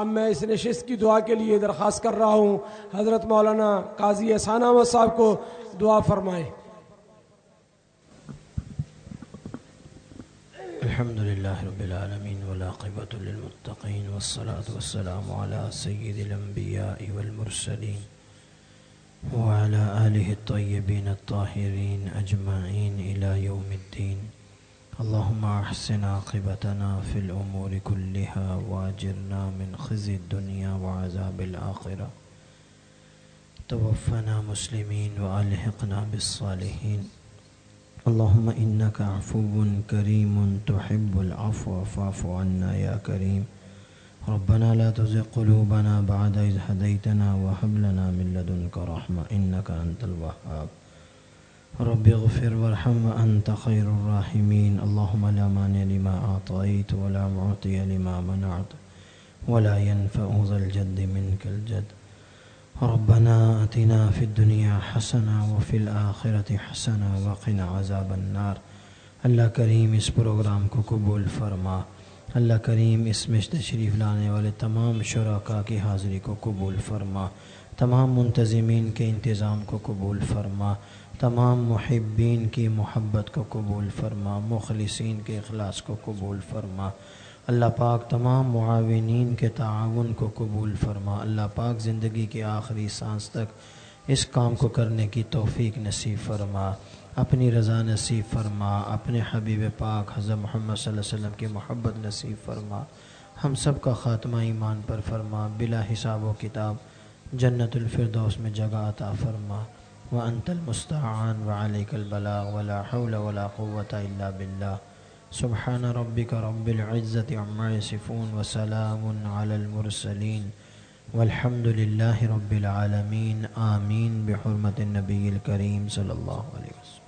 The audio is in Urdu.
اب میں اس نشست کی دعا کے لیے درخواست کر رہا ہوں۔ حضرت مولانا قاضی احسان احمد صاحب کو دعا فرمائیں الحمد لله رب العالمين والعاقبة للمتقين والصلاة والسلام على سيد الأنبياء والمرسلين وعلى آله الطيبين الطاهرين أجمعين إلى يوم الدين اللهم أحسن عاقبتنا في الأمور كلها وأجرنا من خزي الدنيا وعذاب الآخرة. توفنا مسلمين وألحقنا بالصالحين. اللهم إنك عفو كريم تحب العفو فاعف عنا يا كريم. ربنا لا تزغ قلوبنا بعد إذ هديتنا وهب لنا من لدنك رحمة إنك أنت الوهاب. رب اغفر وارحم وأنت خير الراحمين اللهم لا مانع لما أعطيت ولا معطي لما منعت ولا ينفع ذا الجد منك الجد. ربنا اتنا في الدنيا حسنة وفي الآخرة حسنة وقنا عذاب النار. اللہ کریم اس پروگرام کو قبول فرما. اللہ کریم اس میں تشریف لانے والے تمام شرکاء کی حاضری کو قبول فرما، تمام منتظمین کے انتظام کو قبول فرما، تمام محبین کی محبت کو قبول فرما، مخلصین کے اخلاص کو قبول فرما۔ اللہ پاک تمام معاونین کے تعاون کو قبول فرما۔ اللہ پاک زندگی کے آخری سانس تک اس کام کو کرنے کی توفیق نصیب فرما، اپنی رضا نصیب فرما، اپنے حبیب پاک حضرت محمد صلی اللہ علیہ وسلم کی محبت نصیب فرما۔ ہم سب کا خاتمہ ایمان پر فرما، بلا حساب و کتاب جنت الفردوس میں جگہ عطا فرما۔ و انت المستعان و علیک البلاغ، ولا حول ولا قوة الا باللہ۔ سبحان ربك رب العزة عما يصفون وسلام على المرسلين والحمد للہ رب العالمین آمین بحرمت النبی الکریم صلی اللہ علیہ وسلم